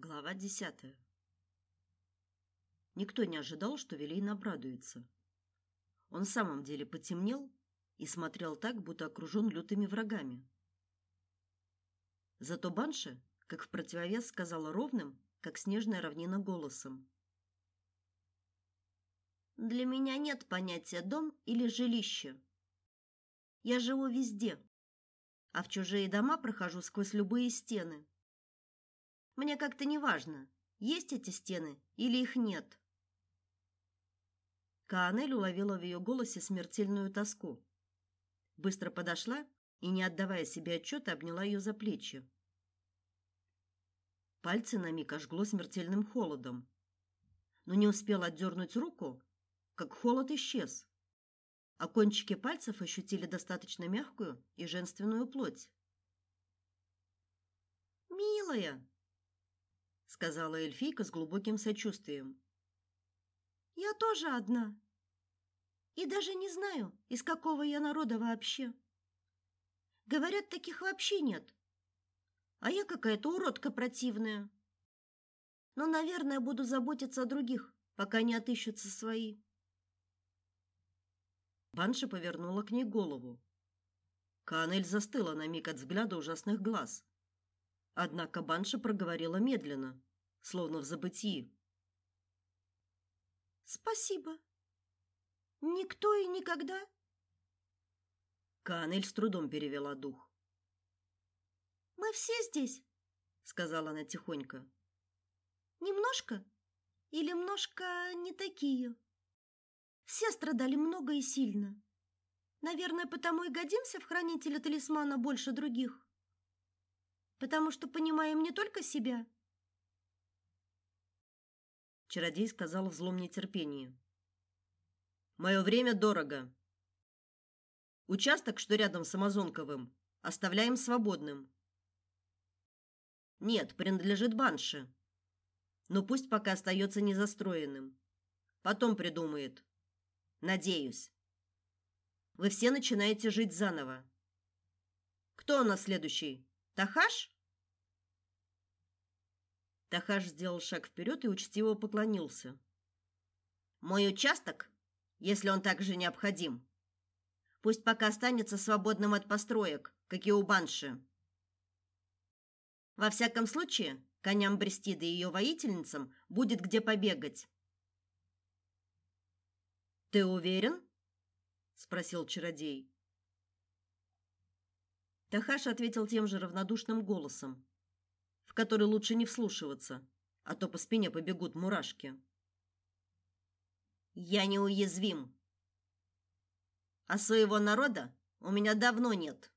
Глава десятая. Никто не ожидал, что Велейн обрадуется. Он в самом деле потемнел и смотрел так, будто окружен лютыми врагами. Зато Банша, как в противовес, сказала ровным, как снежная равнина голосом: "Для меня нет понятия дом или жилище. Я живу везде, а в чужие дома прохожу сквозь любые стены. Мне как-то не важно, есть эти стены или их нет. Каанель уловила в ее голосе смертельную тоску. Быстро подошла и, не отдавая себе отчета, обняла ее за плечи. Пальцы на миг ожгло смертельным холодом. Но не успела отдернуть руку, как холод исчез. А кончики пальцев ощутили достаточно мягкую и женственную плоть. «Милая!» Сказала эльфийка с глубоким сочувствием. Я тоже одна. И даже не знаю, из какого я народа вообще. Говорят, таких вообще нет. А я какая-то уродка противная. Но, наверное, буду заботиться о других, пока не отыщутся свои. Банша повернула к ней голову. Канель застыла на миг от взгляда ужасных глаз. Однако Банша проговорила медленно, словно в забытии. Спасибо. Никто и никогда. Канель с трудом перевела дух. Мы все здесь, сказала она тихонько. Немножко или немножко не такие. Все страдали много и сильно. Наверное, потому и годимся в хранителя талисмана больше других потому что понимаем не только себя. Чародей сказал в злом нетерпении. Мое время дорого. Участок, что рядом с Амазонковым, оставляем свободным. Нет, принадлежит Банше. Но пусть пока остается незастроенным. Потом придумает. Надеюсь. Вы все начинаете жить заново. Кто у нас следующий? Тахаш? Тахаш сделал шаг вперед и учтиво поклонился. Мой участок, если он также необходим, пусть пока останется свободным от построек, как и у Банши. Во всяком случае, коням Брестиды и ее воительницам будет где побегать. Ты уверен? спросил чародей. Тахаш ответил тем же равнодушным голосом, который лучше не вслушиваться, а то по спине побегут мурашки. Я неуязвим. А своего народа у меня давно нет.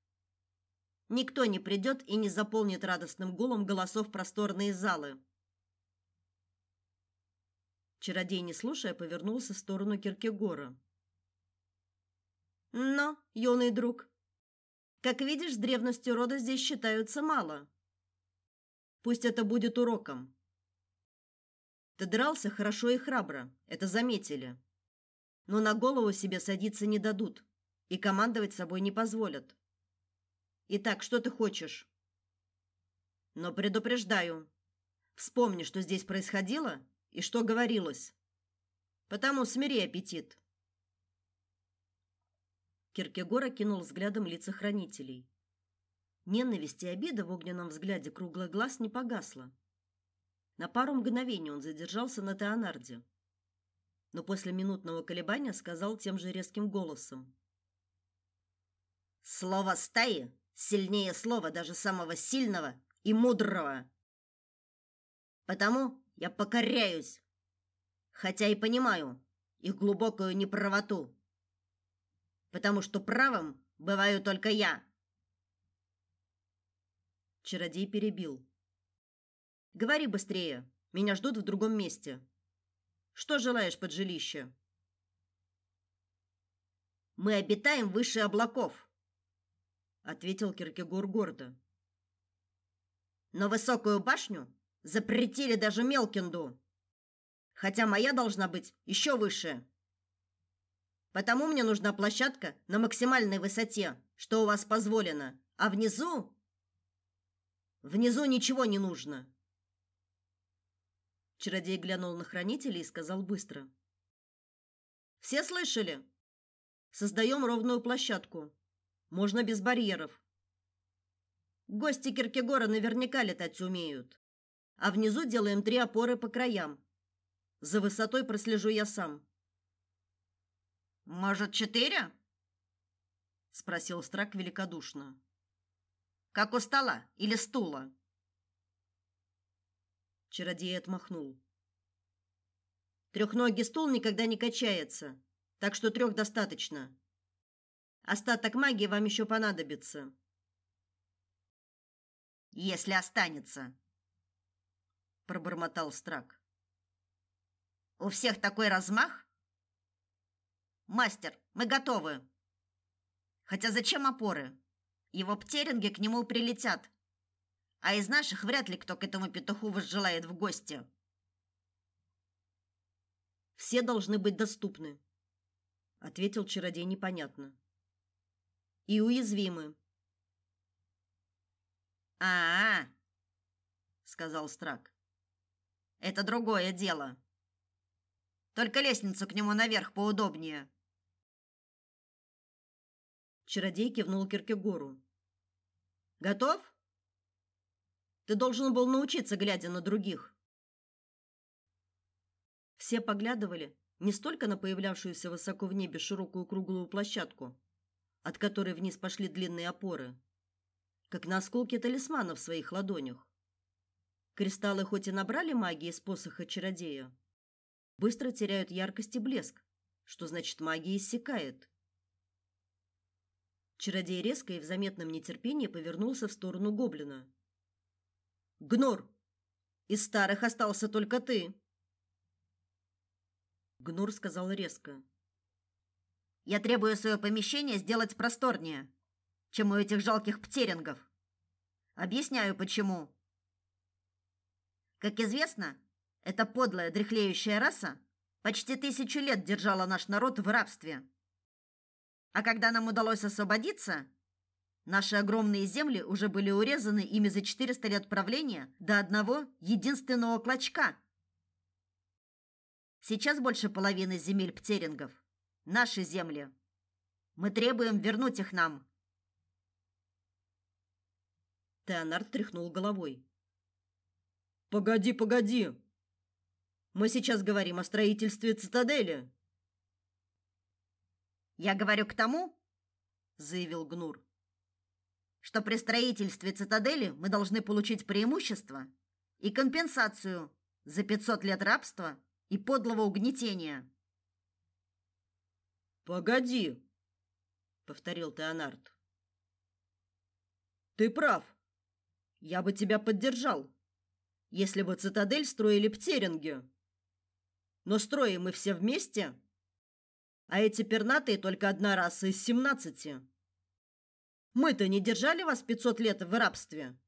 Никто не придет и не заполнит радостным гулом голосов просторные залы. Чародей, не слушая, повернулся в сторону Киркегора. "Но, юный друг, как видишь, древностью рода здесь считаются мало. Пусть это будет уроком. Ты дрался хорошо и храбро, это заметили. Но на голову себе садиться не дадут и командовать собой не позволят. Итак, что ты хочешь? Но предупреждаю. Вспомни, что здесь происходило и что говорилось. Потому смири аппетит. Киркегор окинул взглядом лица хранителей. Ненависть и обида в огненном взгляде круглых глаз не погасла. На пару мгновений он задержался на Теонарде, но после минутного колебания сказал тем же резким голосом: "Слово стаи сильнее слова даже самого сильного и мудрого. Потому я покоряюсь, хотя и понимаю их глубокую неправоту потому что правым бываю только я. Чародей перебил. Говори быстрее, меня ждут в другом месте. Что желаешь под жилище? Мы обитаем выше облаков, ответил Киркегор гордо. Но высокую башню запретили даже Мелкинду, хотя моя должна быть еще выше. Потому мне нужна площадка на максимальной высоте, что у вас позволено. А внизу внизу ничего не нужно. Чародей глянул на хранителей и сказал быстро: "Все слышали? Создаем ровную площадку. Можно без барьеров. Гости Киркегора наверняка летать умеют. А внизу делаем три опоры по краям. За высотой прослежу я сам. Может, четыре? спросил Страк великодушно. Как у стола или стула? Чародей отмахнул. Трехногий стул никогда не качается, так что трех достаточно. Остаток магии вам еще понадобится. Если останется, пробормотал Страк. У всех такой размах? Мастер, мы готовы. Хотя зачем опоры? Его птеринги к нему прилетят. А из наших вряд ли кто к этому петуху возжелает в гости. Все должны быть доступны, ответил чародей непонятно. И уязвимы. А, -а, -а сказал Страк. Это другое дело. Только лестницу к нему наверх поудобнее. Чародей кивнул Киркегору. Готов? Ты должен был научиться, глядя на других. Все поглядывали не столько на появлявшуюся высоко в небе широкую круглую площадку, от которой вниз пошли длинные опоры, как на осколки талисмана в своих ладонях. Кристаллы хоть и набрали магии из посоха чародея, быстро теряют яркость и блеск, что значит магия иссякает. Чародей резко и в заметном нетерпении повернулся в сторону гоблина. Гнор, из старых остался только ты. Гнор сказал резко: "Я требую свое помещение сделать просторнее, чем у этих жалких птерингов. Объясняю почему. Как известно, эта подлая дряхлеющая раса почти тысячу лет держала наш народ в рабстве. А когда нам удалось освободиться, наши огромные земли уже были урезаны ими за 400 лет правления до одного единственного клочка. Сейчас больше половины земель птерингов наши земли. Мы требуем вернуть их нам. Теонард тряхнул головой. Погоди, погоди. Мы сейчас говорим о строительстве цитадели. Я говорю к тому, заявил Гнур, что при строительстве цитадели мы должны получить преимущество и компенсацию за 500 лет рабства и подлого угнетения. Погоди, повторил Теонард. Ты прав. Я бы тебя поддержал, если бы цитадель строили птеринги. Но строим мы все вместе, а эти пернатые только одна раса из семнадцати. Мы-то не держали вас пятьсот лет в рабстве.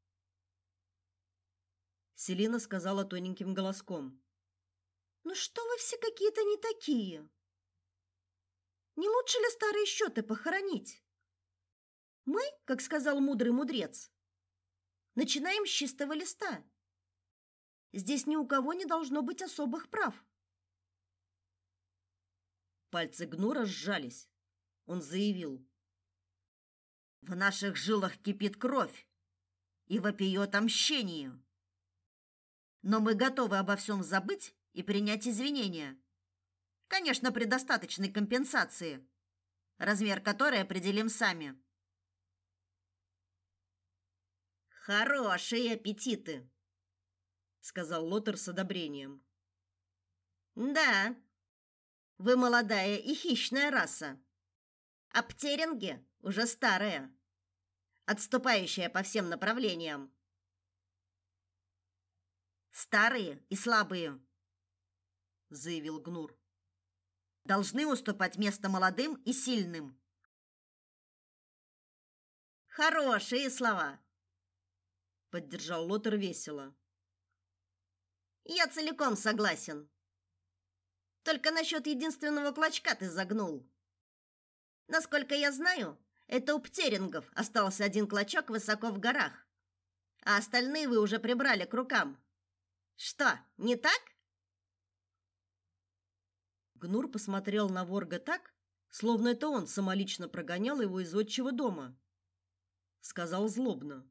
Селина сказала тоненьким голоском: "Ну что вы все какие-то не такие? Не лучше ли старые счеты похоронить? Мы, как сказал мудрый мудрец, начинаем с чистого листа. Здесь ни у кого не должно быть особых прав. Пальцы Гнура сжались. Он заявил: "В наших жилах кипит кровь и вопиет о мщении. Но мы готовы обо всем забыть и принять извинения. Конечно, при достаточной компенсации, размер которой определим сами". Хорошие аппетиты, сказал Лотер с одобрением. Да, вы молодая и хищная раса. А птеринги уже старая, отступающая по всем направлениям. Старые и слабые, заявил Гнур. Должны уступать место молодым и сильным. Хорошие слова, поддержал Лотер весело. Я целиком согласен. Только насчет единственного клочка ты загнул. Насколько я знаю, это у птерингов остался один клочок высоко в горах, а остальные вы уже прибрали к рукам. Что, не так? Гнур посмотрел на Ворга так, словно это он самолично прогонял его из отчего дома. Сказал злобно: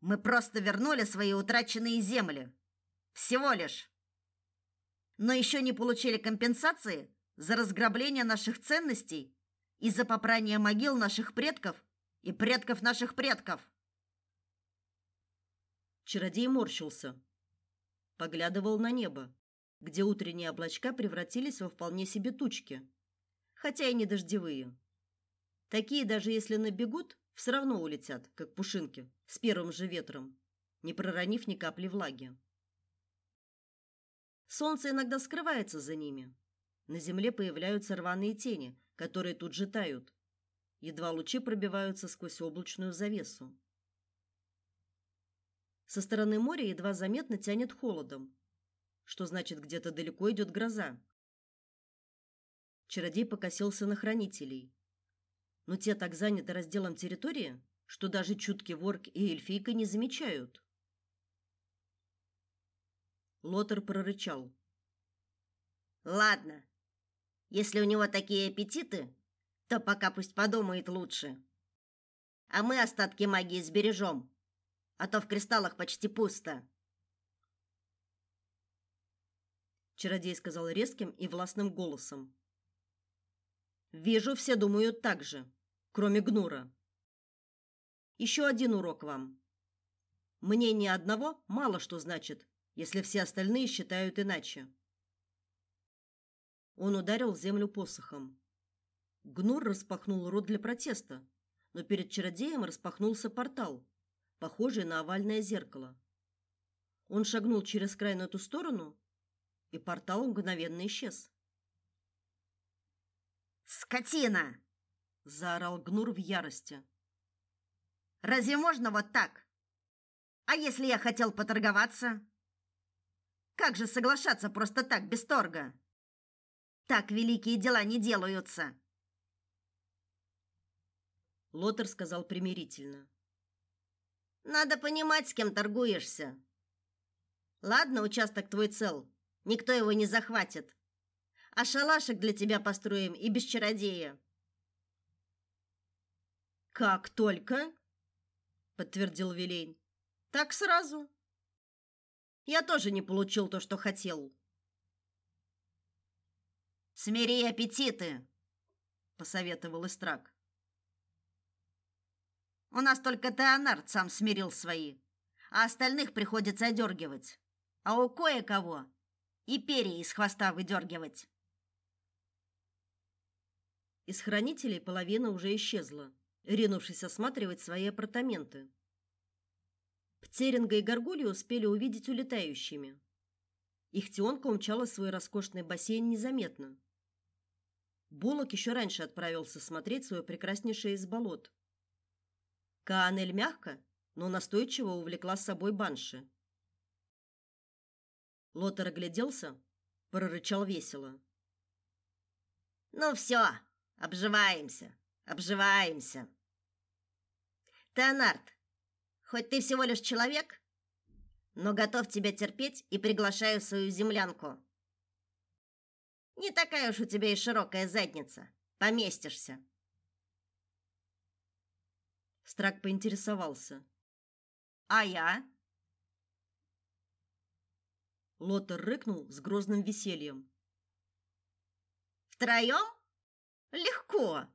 "Мы просто вернули свои утраченные земли. Всего лишь. Но еще не получили компенсации за разграбление наших ценностей и за попрание могил наших предков и предков наших предков". Чародей морщился, поглядывал на небо где утренние облачка превратились во вполне себе тучки, хотя и не дождевые. Такие даже если набегут, все равно улетят, как пушинки, с первым же ветром, не проронив ни капли влаги. Солнце иногда скрывается за ними. На земле появляются рваные тени, которые тут же тают. Едва лучи пробиваются сквозь облачную завесу. Со стороны моря едва заметно тянет холодом, что значит где-то далеко идет гроза. Чародей покосился на хранителей. Но те так заняты разделом территории, что даже чуткий ворк и эльфийка не замечают. Лотер прорычал: "Ладно. Если у него такие аппетиты, то пока пусть подумает лучше. А мы остатки магии сбережем, а то в кристаллах почти пусто". чародей сказал резким и властным голосом. Вижу, все думают так же, кроме Гнура. Еще один урок вам. Мнение одного мало что значит, если все остальные считают иначе. Он ударил землю посохом. Гнур распахнул рот для протеста, но перед чародеем распахнулся портал, похожий на овальное зеркало. Он шагнул через край на ту сторону и портал мгновенно исчез. Скотина, заорал Гнур в ярости. Разве можно вот так? А если я хотел поторговаться? Как же соглашаться просто так без торга? Так великие дела не делаются. Лотер сказал примирительно. Надо понимать, с кем торгуешься. Ладно, участок твой цел, Никто его не захватит. А шалашик для тебя построим и без чародея. Как только, подтвердил Вилейн. Так сразу. Я тоже не получил то, что хотел. Смири аппетиты, посоветовал Истрак. У нас только Теонард сам смирил свои, а остальных приходится одергивать. А у кое-кого и перья из хвоста выдергивать. Из хранителей половина уже исчезла, ринувшись осматривать свои апартаменты. Птеринга и Горгулью успели увидеть улетающими. Их тионка умчала в свой роскошный бассейн незаметно. Булок еще раньше отправился смотреть свое прекраснейшее из болот. Каанель мягко, но настойчиво увлекла с собой банши. Лотер огляделся, прорычал весело. Ну все, обживаемся, обживаемся. Теонард, хоть ты всего лишь человек, но готов тебя терпеть и приглашаю в свою землянку. Не такая уж у тебя и широкая задница. Поместишься. Страк поинтересовался. А я? Лотер рыкнул с грозным весельем. Втроем? Легко.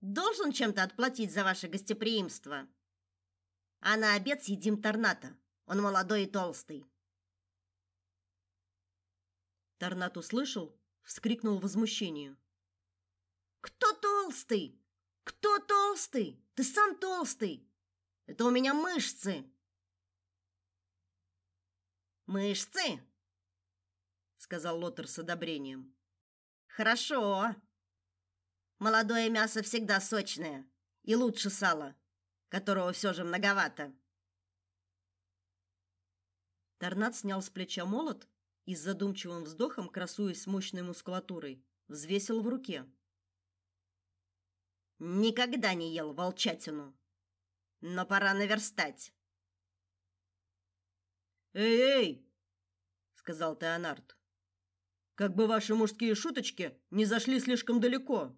Должен чем-то отплатить за ваше гостеприимство. А на обед съедим торната. Он молодой и толстый. Торнат услышал, вскрикнул в возмущении. Кто толстый? Кто толстый? Ты сам толстый. Это у меня мышцы. Мышцы, сказал Лотер с одобрением. Хорошо. Молодое мясо всегда сочное и лучше сала, которого все же многовато. Торнат снял с плеча молот и с задумчивым вздохом, красуясь мощной мускулатурой, взвесил в руке. Никогда не ел волчатину, но пора наверстать. «Эй, эй!» — сказал Теонард. Как бы ваши мужские шуточки не зашли слишком далеко.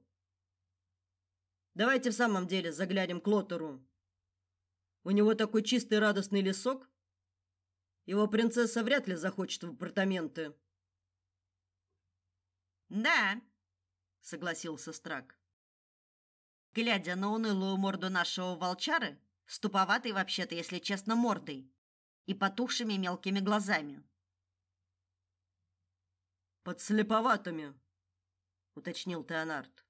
Давайте в самом деле заглянем к Лотеру. У него такой чистый радостный лесок. Его принцесса вряд ли захочет в апартаменты. Да, согласился Страк. Глядя на унылую морду нашего волчары, ступоватой вообще-то, если честно, мордой и потухшими мелкими глазами. Подслеповатыми, уточнил Теонард.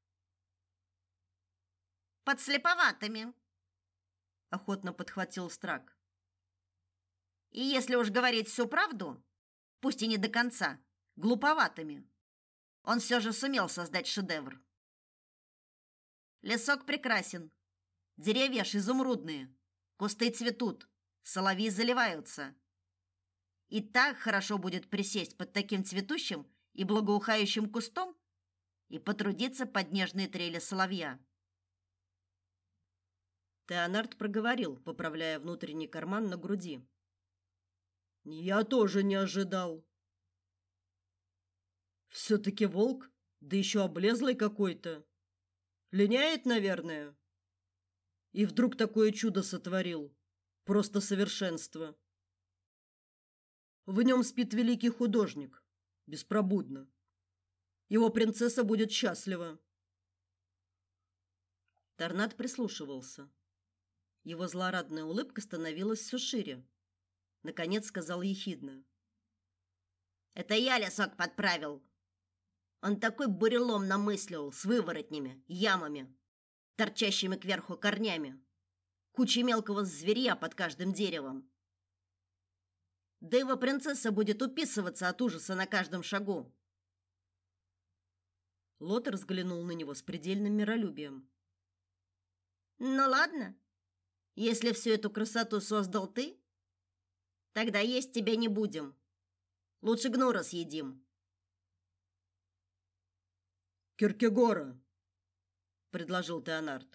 Подслеповатыми, охотно подхватил Страк. И если уж говорить всю правду, пусть и не до конца, глуповатыми. Он все же сумел создать шедевр. Лесок прекрасен. Деревья ж изумрудные. Кусты цветут, соловьи заливаются. И так хорошо будет присесть под таким цветущим и благоухающим кустом и потрудиться под нежные трели соловья. Теонард проговорил, поправляя внутренний карман на груди. Я тоже не ожидал. все таки волк, да еще облезлый какой-то. Линяет, наверное. И вдруг такое чудо сотворил. Просто совершенство. В нем спит великий художник, беспробудно. Его принцесса будет счастлива. Торнад прислушивался. Его злорадная улыбка становилась все шире. Наконец сказал ехидно: "Это я лесок подправил. Он такой бурелом намыслил с выворотнями, ямами, торчащими кверху корнями, кучей мелкого зверья под каждым деревом. Да его принцесса будет уписываться от ужаса на каждом шагу. Лотер взглянул на него с предельным миролюбием. Ну ладно. Если всю эту красоту создал ты, тогда есть тебя не будем. Лучше гнура съедим. Киркегора, предложил Теонард.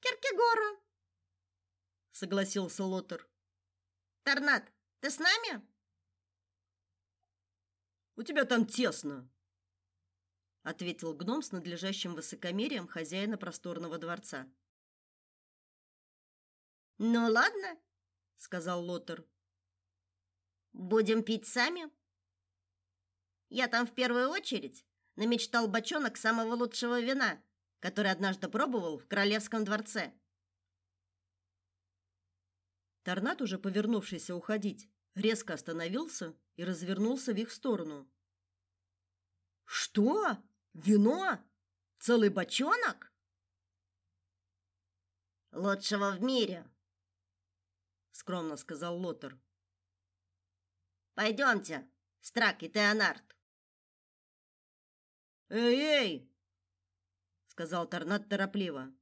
Киркегора, согласился Лотер. Торнад, ты с нами? У тебя там тесно, ответил гном с надлежащим высокомерием хозяина просторного дворца. Ну ладно, сказал Лотер. Будем пить сами. Я там в первую очередь намечтал бочонок самого лучшего вина, который однажды пробовал в королевском дворце. Торнат, уже повернувшийся уходить, резко остановился и развернулся в их сторону. Что? Вино? Целый бочонок? Лучшего в мире, скромно сказал Лотер. Пойдемте, Страк и Теонард. «Эй-эй!» — сказал Торнат торопливо.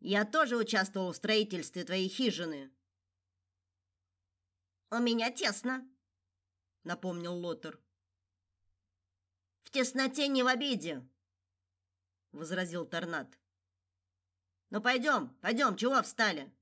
«Я тоже участвовал в строительстве твоей хижины». «У меня тесно», — напомнил Лотер. «В тесноте не в обиде», — возразил Торнат. «Ну пойдем, пойдем, чего встали?»